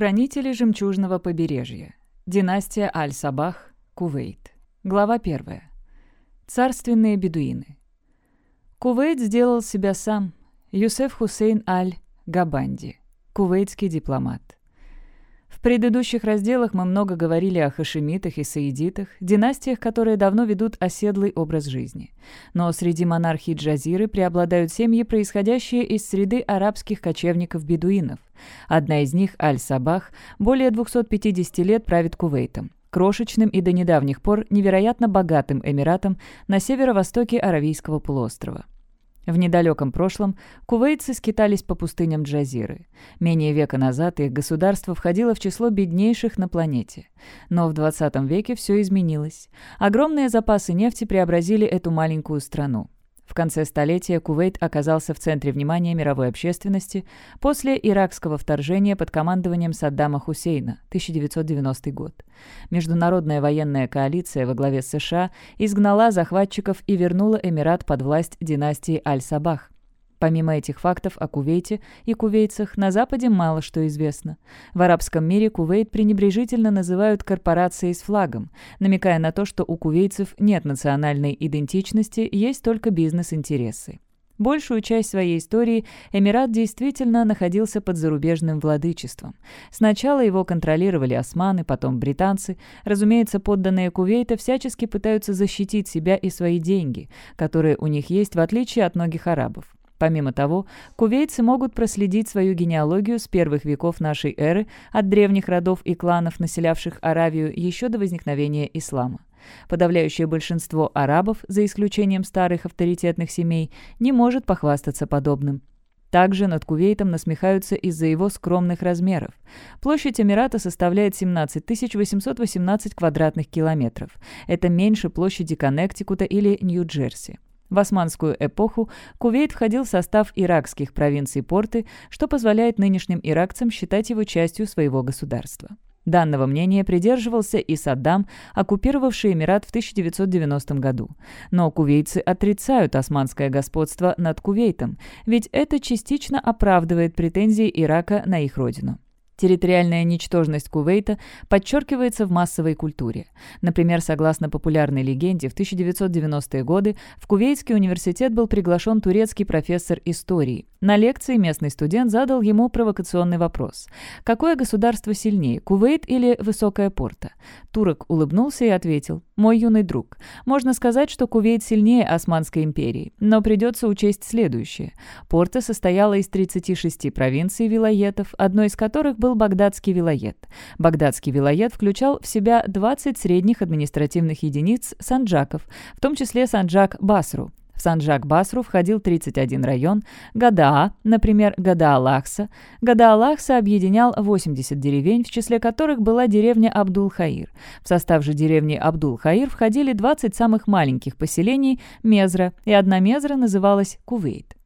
Хранители жемчужного побережья. Династия Аль-Сабах, Кувейт. Глава 1. Царственные бедуины. Кувейт сделал себя сам. Юсеф Хусейн Аль-Габанди. Кувейтский дипломат. В предыдущих разделах мы много говорили о хашемитах и саидитах, династиях, которые давно ведут оседлый образ жизни. Но среди монархий Джазиры преобладают семьи, происходящие из среды арабских кочевников-бедуинов. Одна из них, Аль-Сабах, более 250 лет правит Кувейтом крошечным и до недавних пор невероятно богатым эмиратом на северо-востоке Аравийского полуострова. В недалеком прошлом кувейцы скитались по пустыням Джазиры. Менее века назад их государство входило в число беднейших на планете. Но в 20 веке все изменилось. Огромные запасы нефти преобразили эту маленькую страну. В конце столетия Кувейт оказался в центре внимания мировой общественности после иракского вторжения под командованием Саддама Хусейна, 1990 год. Международная военная коалиция во главе с США изгнала захватчиков и вернула Эмират под власть династии Аль-Сабах. Помимо этих фактов о Кувейте и кувейцах на Западе мало что известно. В арабском мире Кувейт пренебрежительно называют корпорацией с флагом, намекая на то, что у кувейцев нет национальной идентичности, есть только бизнес-интересы. Большую часть своей истории Эмират действительно находился под зарубежным владычеством. Сначала его контролировали османы, потом британцы. Разумеется, подданные Кувейта всячески пытаются защитить себя и свои деньги, которые у них есть, в отличие от многих арабов. Помимо того, кувейцы могут проследить свою генеалогию с первых веков нашей эры от древних родов и кланов, населявших Аравию еще до возникновения ислама. Подавляющее большинство арабов, за исключением старых авторитетных семей, не может похвастаться подобным. Также над Кувейтом насмехаются из-за его скромных размеров. Площадь Эмирата составляет 17 818 квадратных километров. Это меньше площади Коннектикута или Нью-Джерси. В османскую эпоху Кувейт входил в состав иракских провинций Порты, что позволяет нынешним иракцам считать его частью своего государства. Данного мнения придерживался и Саддам, оккупировавший Эмират в 1990 году. Но кувейцы отрицают османское господство над Кувейтом, ведь это частично оправдывает претензии Ирака на их родину. Территориальная ничтожность Кувейта подчеркивается в массовой культуре. Например, согласно популярной легенде, в 1990-е годы в Кувейтский университет был приглашен турецкий профессор истории. На лекции местный студент задал ему провокационный вопрос. Какое государство сильнее, Кувейт или Высокая Порта? Турок улыбнулся и ответил. «Мой юный друг, можно сказать, что Кувейт сильнее Османской империи, но придется учесть следующее. Порта состояла из 36 провинций вилоетов, одной из которых был был Багдадский вилоет. Багдадский вилоет включал в себя 20 средних административных единиц санджаков, в том числе Санджак-Басру. В Санджак-Басру входил 31 район, Гадаа, например, Гадаалахса. Гадаалахса объединял 80 деревень, в числе которых была деревня Абдул-Хаир. В состав же деревни Абдул-Хаир входили 20 самых маленьких поселений Мезра, и одна Мезра называлась Кувейт.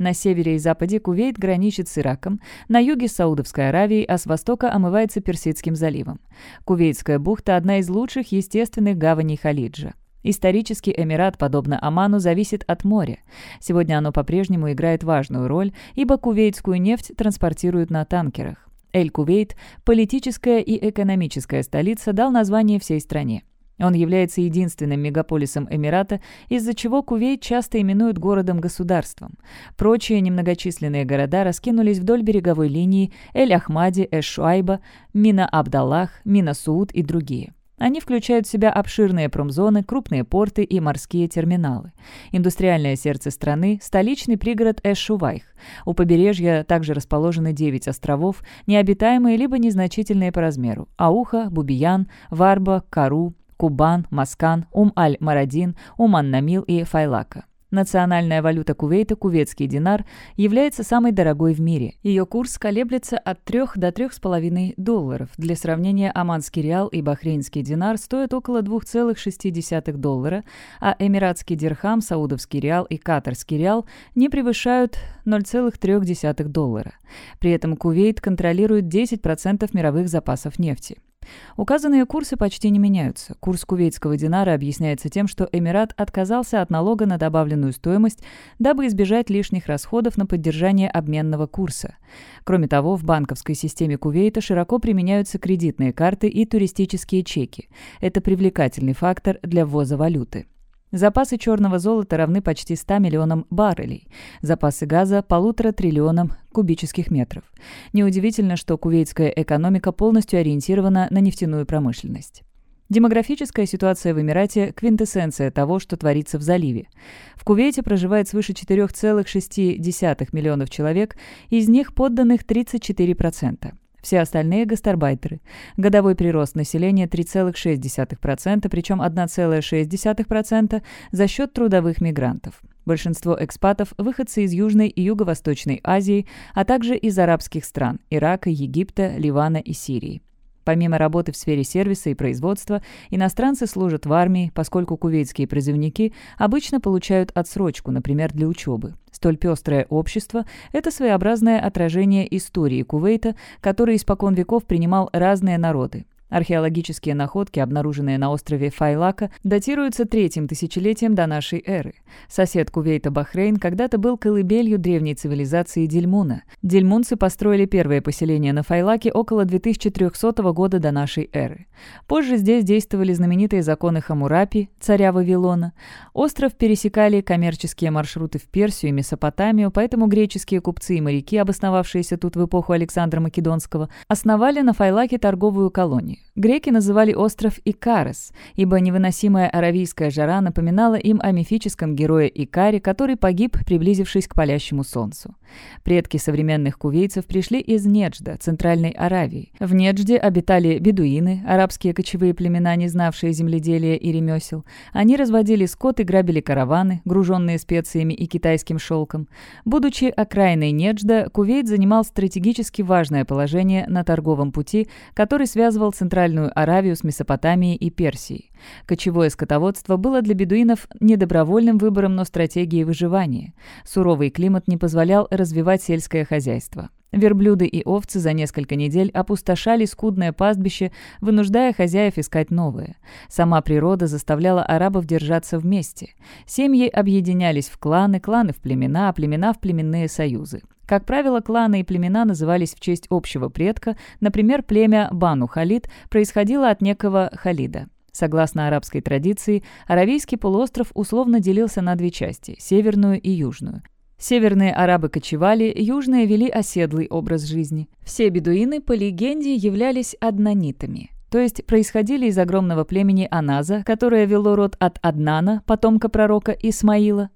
На севере и западе Кувейт граничит с Ираком, на юге Саудовской Аравией, а с востока омывается Персидским заливом. Кувейтская бухта – одна из лучших естественных гаваней Халиджа. Исторический Эмират, подобно Оману, зависит от моря. Сегодня оно по-прежнему играет важную роль, ибо кувейтскую нефть транспортируют на танкерах. Эль-Кувейт, политическая и экономическая столица, дал название всей стране. Он является единственным мегаполисом Эмирата, из-за чего Кувейт часто именуют городом-государством. Прочие немногочисленные города раскинулись вдоль береговой линии Эль-Ахмади, Эш-Шуайба, Мина-Абдаллах, Мина-Сууд и другие. Они включают в себя обширные промзоны, крупные порты и морские терминалы. Индустриальное сердце страны – столичный пригород Эш-Шувайх. У побережья также расположены 9 островов, необитаемые либо незначительные по размеру – Ауха, Бубиян, Варба, Кару, Кубан, Маскан, Ум-Аль-Марадин, Уман-Намил и Файлака. Национальная валюта Кувейта, кувейтский динар, является самой дорогой в мире. Ее курс колеблется от 3 до 3,5 долларов. Для сравнения, оманский реал и бахрейнский динар стоят около 2,6 доллара, а эмиратский дирхам, саудовский реал и катарский реал не превышают 0,3 доллара. При этом Кувейт контролирует 10% мировых запасов нефти. Указанные курсы почти не меняются. Курс кувейтского динара объясняется тем, что Эмират отказался от налога на добавленную стоимость, дабы избежать лишних расходов на поддержание обменного курса. Кроме того, в банковской системе Кувейта широко применяются кредитные карты и туристические чеки. Это привлекательный фактор для ввоза валюты. Запасы черного золота равны почти 100 миллионам баррелей, запасы газа – полутора триллионам кубических метров. Неудивительно, что кувейтская экономика полностью ориентирована на нефтяную промышленность. Демографическая ситуация в Эмирате – квинтэссенция того, что творится в заливе. В Кувейте проживает свыше 4,6 миллионов человек, из них подданных 34%. Все остальные – гастарбайтеры. Годовой прирост населения 3,6%, причем 1,6% за счет трудовых мигрантов. Большинство экспатов – выходцы из Южной и Юго-Восточной Азии, а также из арабских стран – Ирака, Египта, Ливана и Сирии. Помимо работы в сфере сервиса и производства, иностранцы служат в армии, поскольку кувейтские призывники обычно получают отсрочку, например, для учебы. Столь пестрое общество – это своеобразное отражение истории Кувейта, который испокон веков принимал разные народы. Археологические находки, обнаруженные на острове Файлака, датируются третьим тысячелетием до нашей эры. Сосед Кувейта Бахрейн когда-то был колыбелью древней цивилизации Дельмуна. Дельмунцы построили первое поселение на Файлаке около 2300 года до нашей эры. Позже здесь действовали знаменитые законы Хамурапи, царя Вавилона. Остров пересекали коммерческие маршруты в Персию и Месопотамию, поэтому греческие купцы и моряки, обосновавшиеся тут в эпоху Александра Македонского, основали на Файлаке торговую колонию. Греки называли остров Икарес, ибо невыносимая аравийская жара напоминала им о мифическом герое Икаре, который погиб, приблизившись к палящему солнцу. Предки современных кувейцев пришли из Неджда, Центральной Аравии. В Неджде обитали бедуины, арабские кочевые племена, не знавшие земледелия и ремесел. Они разводили скот и грабили караваны, груженные специями и китайским шелком. Будучи окраиной Неджда, Кувейт занимал стратегически важное положение на торговом пути, который связывал Центральную Центральную Аравию с Месопотамией и Персией. Кочевое скотоводство было для бедуинов не добровольным выбором, но стратегией выживания. Суровый климат не позволял развивать сельское хозяйство. Верблюды и овцы за несколько недель опустошали скудное пастбище, вынуждая хозяев искать новые. Сама природа заставляла арабов держаться вместе. Семьи объединялись в кланы, кланы в племена, а племена в племенные союзы. Как правило, кланы и племена назывались в честь общего предка, например, племя Бану Халид происходило от некого Халида. Согласно арабской традиции, Аравийский полуостров условно делился на две части – северную и южную. Северные арабы кочевали, южные вели оседлый образ жизни. Все бедуины, по легенде, являлись однонитами, то есть происходили из огромного племени Аназа, которое вело род от Аднана, потомка пророка Исмаила,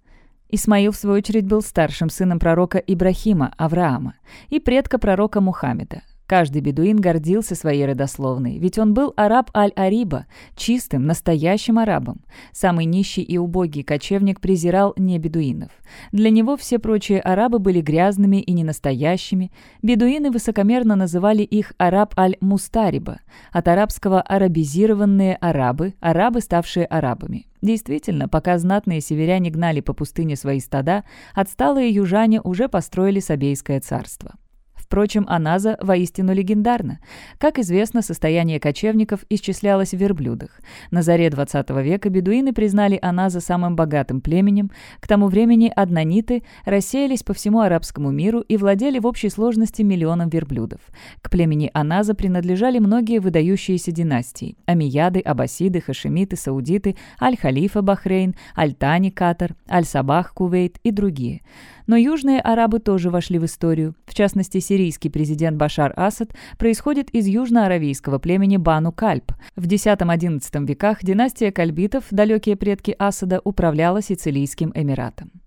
Исмаил, в свою очередь, был старшим сыном пророка Ибрахима, Авраама, и предка пророка Мухаммеда. Каждый бедуин гордился своей родословной, ведь он был араб Аль-Ариба, чистым, настоящим арабом. Самый нищий и убогий кочевник презирал не бедуинов. Для него все прочие арабы были грязными и ненастоящими. Бедуины высокомерно называли их араб Аль-Мустариба, от арабского «арабизированные арабы», арабы, ставшие арабами. Действительно, пока знатные северяне гнали по пустыне свои стада, отсталые южане уже построили Сабейское царство. Впрочем, Аназа воистину легендарна. Как известно, состояние кочевников исчислялось в верблюдах. На заре XX века бедуины признали Аназа самым богатым племенем. К тому времени аднаниты рассеялись по всему арабскому миру и владели в общей сложности миллионом верблюдов. К племени Аназа принадлежали многие выдающиеся династии – Амияды, Аббасиды, Хашемиты, Саудиты, Аль-Халифа Бахрейн, Аль-Тани Катар, Аль-Сабах Кувейт и другие – но южные арабы тоже вошли в историю. В частности, сирийский президент Башар Асад происходит из южноаравийского племени Бану Кальп. В X-XI веках династия кальбитов, далекие предки Асада, управляла Сицилийским Эмиратом.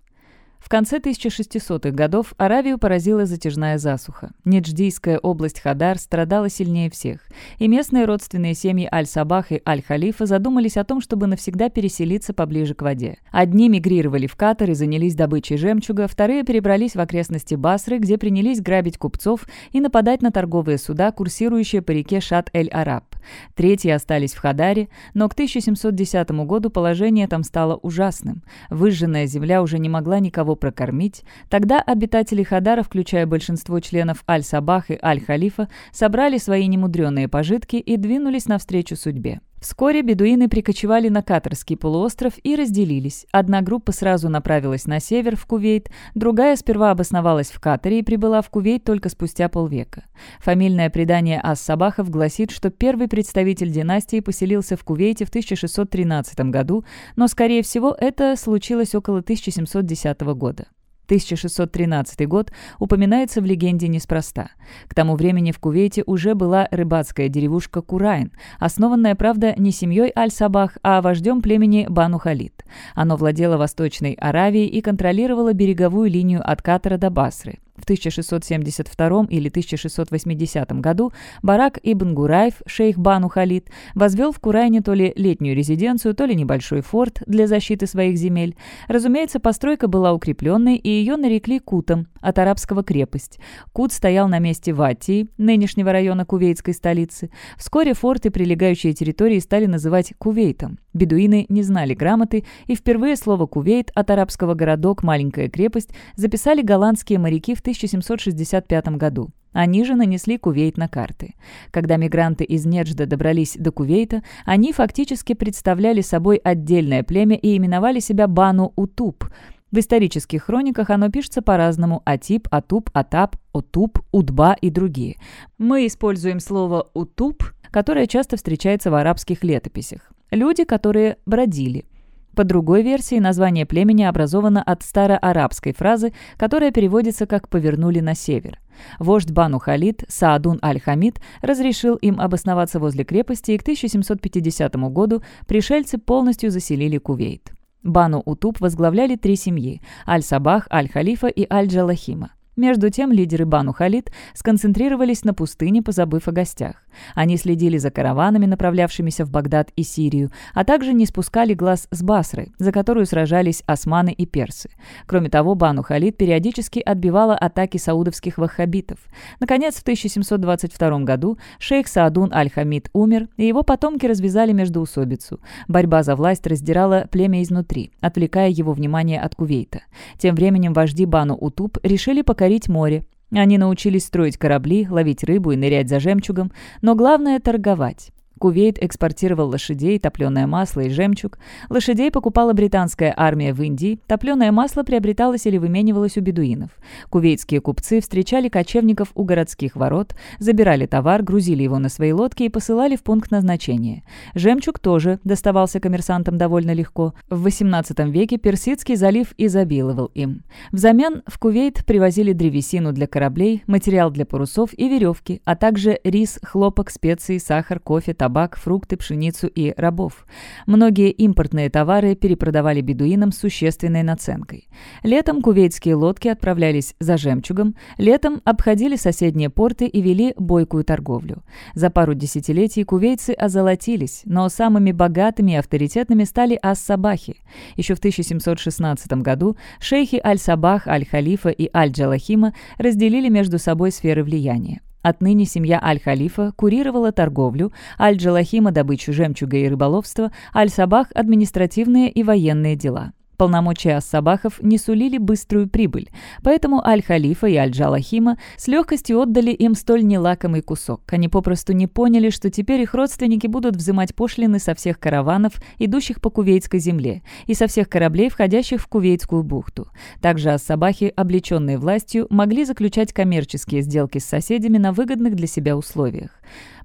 В конце 1600-х годов Аравию поразила затяжная засуха. Недждийская область Хадар страдала сильнее всех, и местные родственные семьи Аль-Сабах и Аль-Халифа задумались о том, чтобы навсегда переселиться поближе к воде. Одни мигрировали в Катар и занялись добычей жемчуга, вторые перебрались в окрестности Басры, где принялись грабить купцов и нападать на торговые суда, курсирующие по реке Шат-эль-Араб. Третьи остались в Хадаре, но к 1710 году положение там стало ужасным. Выжженная земля уже не могла никого прокормить. Тогда обитатели Хадара, включая большинство членов Аль-Сабах и Аль-Халифа, собрали свои немудреные пожитки и двинулись навстречу судьбе. Вскоре бедуины прикочевали на Катарский полуостров и разделились. Одна группа сразу направилась на север, в Кувейт, другая сперва обосновалась в Катаре и прибыла в Кувейт только спустя полвека. Фамильное предание Ас-Сабахов гласит, что первый представитель династии поселился в Кувейте в 1613 году, но, скорее всего, это случилось около 1710 года. 1613 год упоминается в легенде неспроста. К тому времени в Кувейте уже была рыбацкая деревушка Курайн, основанная, правда, не семьей Аль-Сабах, а вождем племени Бану Халид. Оно владело Восточной Аравией и контролировало береговую линию от Катара до Басры. В 1672 или 1680 году Барак ибн Гураев, шейх Бану Халид, возвел в Курайне то ли летнюю резиденцию, то ли небольшой форт для защиты своих земель. Разумеется, постройка была укрепленной, и ее нарекли Кутом, от арабского крепость. Кут стоял на месте Ватии, нынешнего района кувейтской столицы. Вскоре форт и прилегающие территории стали называть Кувейтом. Бедуины не знали грамоты, и впервые слово «Кувейт» от арабского городок «маленькая крепость» записали голландские моряки в 1765 году. Они же нанесли Кувейт на карты. Когда мигранты из Неджда добрались до Кувейта, они фактически представляли собой отдельное племя и именовали себя Бану-Утуб. В исторических хрониках оно пишется по-разному – Атип, Атуб, Атап, Отуб, Удба и другие. Мы используем слово «утуб», которое часто встречается в арабских летописях. Люди, которые бродили – по другой версии, название племени образовано от староарабской фразы, которая переводится как «повернули на север». Вождь Бану Халид, Саадун Аль-Хамид, разрешил им обосноваться возле крепости, и к 1750 году пришельцы полностью заселили Кувейт. Бану Утуб возглавляли три семьи – Аль-Сабах, Аль-Халифа и Аль-Джалахима. Между тем лидеры Бану Халид сконцентрировались на пустыне, позабыв о гостях. Они следили за караванами, направлявшимися в Багдад и Сирию, а также не спускали глаз с Басры, за которую сражались османы и персы. Кроме того, Бану Халид периодически отбивала атаки саудовских ваххабитов. Наконец, в 1722 году шейх Саадун Аль-Хамид умер, и его потомки развязали междоусобицу. Борьба за власть раздирала племя изнутри, отвлекая его внимание от Кувейта. Тем временем вожди Бану Утуб решили покорить море. Они научились строить корабли, ловить рыбу и нырять за жемчугом, но главное – торговать. Кувейт экспортировал лошадей, топленое масло и жемчуг. Лошадей покупала британская армия в Индии, топленое масло приобреталось или выменивалось у бедуинов. Кувейтские купцы встречали кочевников у городских ворот, забирали товар, грузили его на свои лодки и посылали в пункт назначения. Жемчуг тоже доставался коммерсантам довольно легко. В XVIII веке Персидский залив изобиловал им. Взамен в Кувейт привозили древесину для кораблей, материал для парусов и веревки, а также рис, хлопок, специи, сахар, кофе, табак табак, фрукты, пшеницу и рабов. Многие импортные товары перепродавали бедуинам с существенной наценкой. Летом кувейтские лодки отправлялись за жемчугом, летом обходили соседние порты и вели бойкую торговлю. За пару десятилетий кувейцы озолотились, но самыми богатыми и авторитетными стали ас-сабахи. Еще в 1716 году шейхи Аль-Сабах, Аль-Халифа и Аль-Джалахима разделили между собой сферы влияния. Отныне семья Аль-Халифа курировала торговлю, Аль-Джалахима – добычу жемчуга и рыболовство, Аль-Сабах – административные и военные дела. Полномочия ас-Сабахов не сулили быструю прибыль, поэтому Аль-Халифа и Аль-Джалахима с легкостью отдали им столь нелакомый кусок. Они попросту не поняли, что теперь их родственники будут взимать пошлины со всех караванов, идущих по Кувейтской земле, и со всех кораблей, входящих в Кувейтскую бухту. Также ас-Сабахи, облеченные властью, могли заключать коммерческие сделки с соседями на выгодных для себя условиях.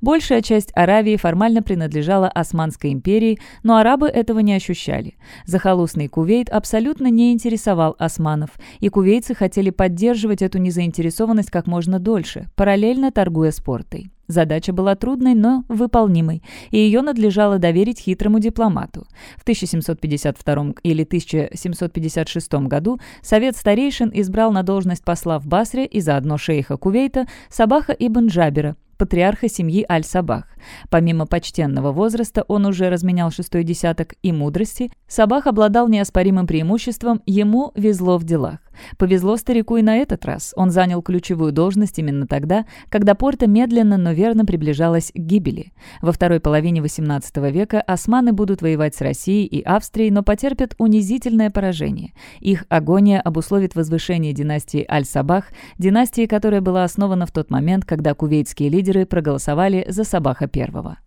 Большая часть Аравии формально принадлежала Османской империи, но арабы этого не ощущали. Захолустный Кувейт абсолютно не интересовал османов, и кувейцы хотели поддерживать эту незаинтересованность как можно дольше, параллельно торгуя спортой. Задача была трудной, но выполнимой, и ее надлежало доверить хитрому дипломату. В 1752 или 1756 году Совет старейшин избрал на должность посла в Басре и заодно шейха Кувейта Сабаха ибн Джабера, патриарха семьи Аль-Сабах. Помимо почтенного возраста, он уже разменял шестой десяток и мудрости, Сабах обладал неоспоримым преимуществом, ему везло в делах. Повезло старику и на этот раз. Он занял ключевую должность именно тогда, когда Порта медленно, но верно приближалась к гибели. Во второй половине XVIII века османы будут воевать с Россией и Австрией, но потерпят унизительное поражение. Их агония обусловит возвышение династии Аль-Сабах, династии, которая была основана в тот момент, когда кувейтские лидеры проголосовали за Сабаха I.